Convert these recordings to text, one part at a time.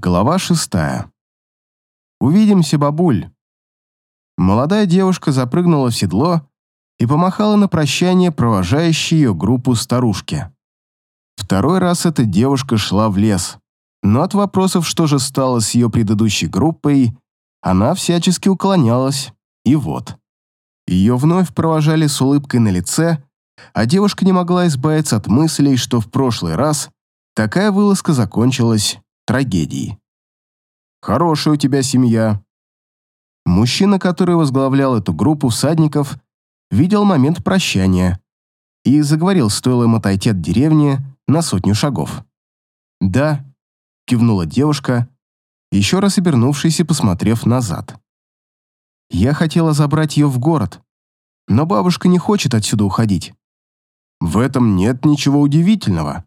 Глава шестая. «Увидимся, бабуль!» Молодая девушка запрыгнула в седло и помахала на прощание провожающей ее группу старушки. Второй раз эта девушка шла в лес, но от вопросов, что же стало с ее предыдущей группой, она всячески уклонялась, и вот. Ее вновь провожали с улыбкой на лице, а девушка не могла избавиться от мыслей, что в прошлый раз такая вылазка закончилась трагедии. Хорошая у тебя семья. Мужчина, который возглавлял эту группу всадников, видел момент прощания и заговорил, стоило им отойти от деревни на сотню шагов. «Да», — кивнула девушка, еще раз обернувшись и посмотрев назад. «Я хотела забрать ее в город, но бабушка не хочет отсюда уходить». «В этом нет ничего удивительного»,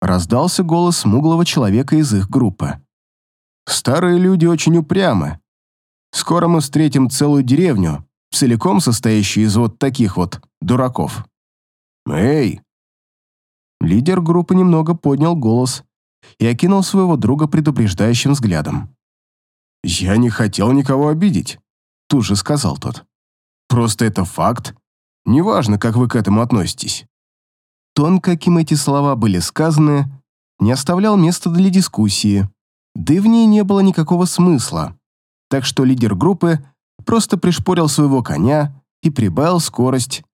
раздался голос смуглого человека из их группы. «Старые люди очень упрямы. Скоро мы встретим целую деревню, целиком состоящую из вот таких вот дураков». «Эй!» Лидер группы немного поднял голос и окинул своего друга предупреждающим взглядом. «Я не хотел никого обидеть», — тут же сказал тот. «Просто это факт. Неважно, как вы к этому относитесь». Тон, каким эти слова были сказаны, не оставлял места для дискуссии, да и в ней не было никакого смысла. Так что лидер группы просто пришпорил своего коня и прибавил скорость,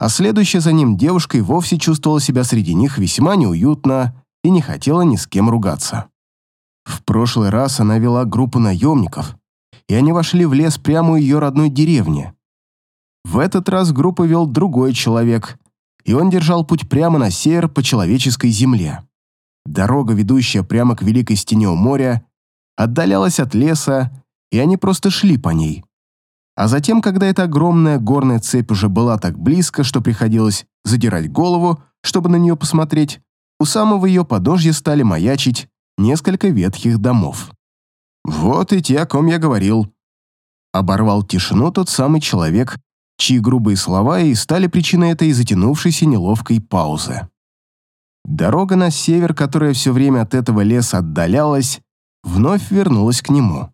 а следующая за ним девушка и вовсе чувствовала себя среди них весьма неуютно и не хотела ни с кем ругаться. В прошлый раз она вела группу наемников, и они вошли в лес прямо у ее родной деревни. В этот раз группу вел другой человек, и он держал путь прямо на север по человеческой земле. Дорога, ведущая прямо к Великой Стене у моря, отдалялась от леса, и они просто шли по ней. А затем, когда эта огромная горная цепь уже была так близко, что приходилось задирать голову, чтобы на нее посмотреть, у самого ее подножья стали маячить несколько ветхих домов. «Вот и те, о ком я говорил», — оборвал тишину тот самый человек, чьи грубые слова и стали причиной этой затянувшейся неловкой паузы. Дорога на север, которая все время от этого леса отдалялась, вновь вернулась к нему.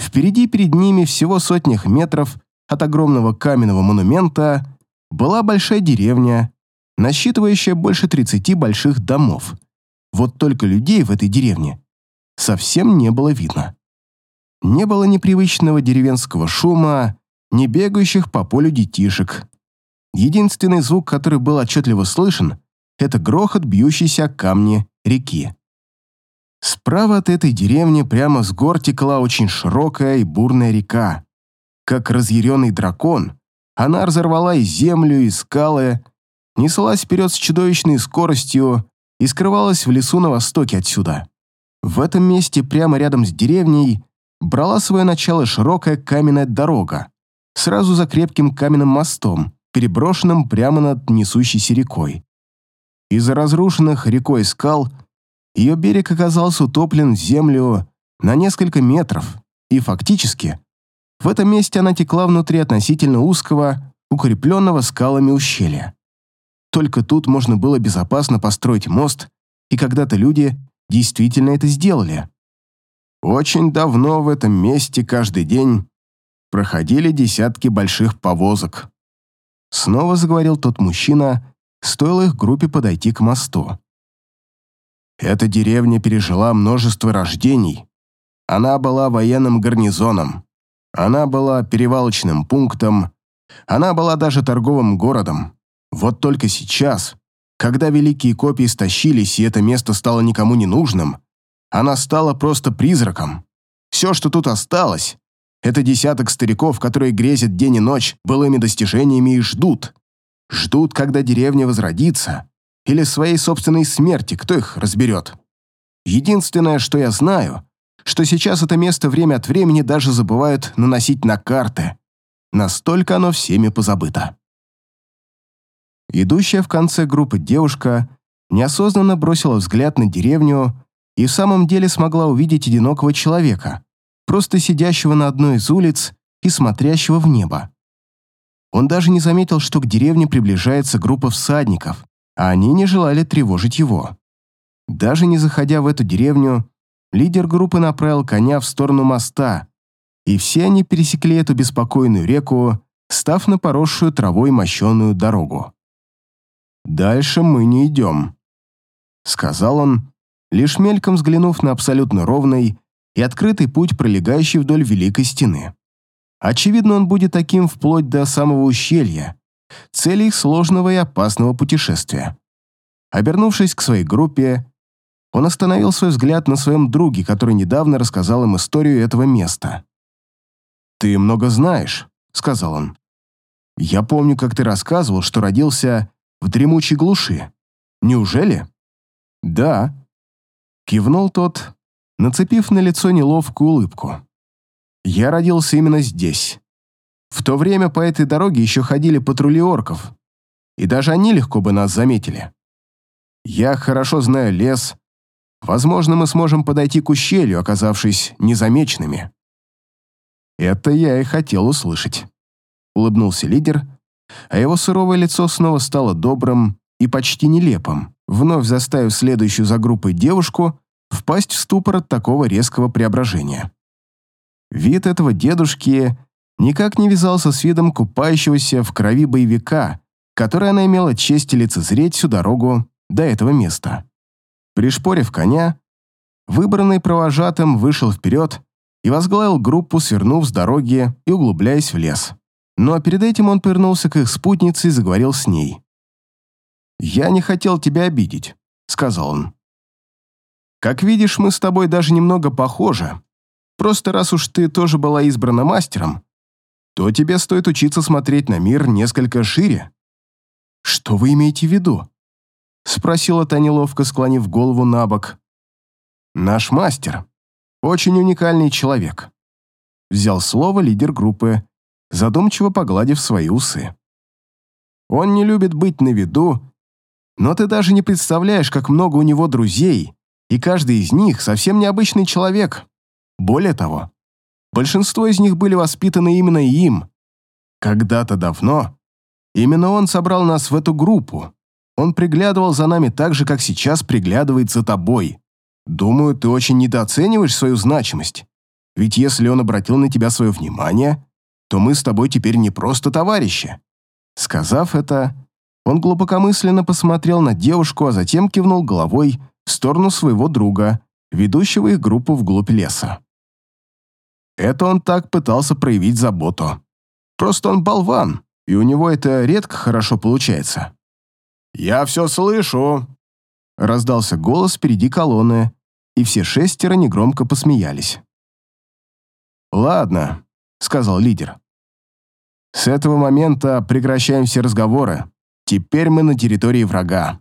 Впереди перед ними всего сотнях метров от огромного каменного монумента была большая деревня, насчитывающая больше 30 больших домов. Вот только людей в этой деревне совсем не было видно. Не было непривычного деревенского шума, не бегающих по полю детишек. Единственный звук, который был отчетливо слышен, это грохот бьющейся о камни реки. Справа от этой деревни прямо с гор текла очень широкая и бурная река. Как разъяренный дракон, она разорвала и землю, и скалы, неслась вперед с чудовищной скоростью и скрывалась в лесу на востоке отсюда. В этом месте, прямо рядом с деревней, брала свое начало широкая каменная дорога, сразу за крепким каменным мостом, переброшенным прямо над несущейся рекой. Из-за разрушенных рекой скал ее берег оказался утоплен в землю на несколько метров, и фактически в этом месте она текла внутри относительно узкого, укрепленного скалами ущелья. Только тут можно было безопасно построить мост, и когда-то люди действительно это сделали. Очень давно в этом месте каждый день проходили десятки больших повозок. Снова заговорил тот мужчина, стоило их группе подойти к мосту. Эта деревня пережила множество рождений. Она была военным гарнизоном. Она была перевалочным пунктом. Она была даже торговым городом. Вот только сейчас, когда великие копии стащились, и это место стало никому не нужным, она стала просто призраком. Все, что тут осталось, это десяток стариков, которые грезят день и ночь былыми достижениями и ждут. Ждут, когда деревня возродится. Или своей собственной смерти, кто их разберет. Единственное, что я знаю, что сейчас это место время от времени даже забывают наносить на карты. Настолько оно всеми позабыто. Идущая в конце группы девушка неосознанно бросила взгляд на деревню и в самом деле смогла увидеть одинокого человека, просто сидящего на одной из улиц и смотрящего в небо. Он даже не заметил, что к деревне приближается группа всадников, а они не желали тревожить его. Даже не заходя в эту деревню, лидер группы направил коня в сторону моста, и все они пересекли эту беспокойную реку, став на поросшую травой мощенную дорогу. «Дальше мы не идем», — сказал он, лишь мельком взглянув на абсолютно ровный и открытый путь, пролегающий вдоль Великой Стены. Очевидно, он будет таким вплоть до самого ущелья, цели их сложного и опасного путешествия. Обернувшись к своей группе, он остановил свой взгляд на своем друге, который недавно рассказал им историю этого места. «Ты много знаешь», — сказал он. «Я помню, как ты рассказывал, что родился в дремучей глуши. Неужели?» «Да», — кивнул тот, нацепив на лицо неловкую улыбку. «Я родился именно здесь. В то время по этой дороге еще ходили патрули орков, и даже они легко бы нас заметили. Я хорошо знаю лес. Возможно, мы сможем подойти к ущелью, оказавшись незамеченными». «Это я и хотел услышать», — улыбнулся лидер, а его суровое лицо снова стало добрым и почти нелепым, вновь заставив следующую за группой девушку впасть в ступор от такого резкого преображения. Вид этого дедушки никак не вязался с видом купающегося в крови боевика, который она имела честь лицезреть всю дорогу до этого места. Пришпорив коня, выбранный провожатым вышел вперед и возглавил группу, свернув с дороги и углубляясь в лес. Но перед этим он повернулся к их спутнице и заговорил с ней. «Я не хотел тебя обидеть», — сказал он. «Как видишь, мы с тобой даже немного похожи. Просто раз уж ты тоже была избрана мастером, то тебе стоит учиться смотреть на мир несколько шире». «Что вы имеете в виду?» — спросила та неловко, склонив голову на бок. «Наш мастер. Очень уникальный человек», — взял слово лидер группы, задумчиво погладив свои усы. «Он не любит быть на виду, но ты даже не представляешь, как много у него друзей, и каждый из них совсем необычный человек. Более того, большинство из них были воспитаны именно им. Когда-то давно именно он собрал нас в эту группу. Он приглядывал за нами так же, как сейчас приглядывает за тобой. Думаю, ты очень недооцениваешь свою значимость. Ведь если он обратил на тебя свое внимание, то мы с тобой теперь не просто товарищи». Сказав это, он глубокомысленно посмотрел на девушку, а затем кивнул головой в сторону своего друга, ведущего их группу вглубь леса. Это он так пытался проявить заботу. Просто он болван, и у него это редко хорошо получается. «Я все слышу!» Раздался голос впереди колонны, и все шестеро негромко посмеялись. «Ладно», — сказал лидер. «С этого момента прекращаем все разговоры. Теперь мы на территории врага.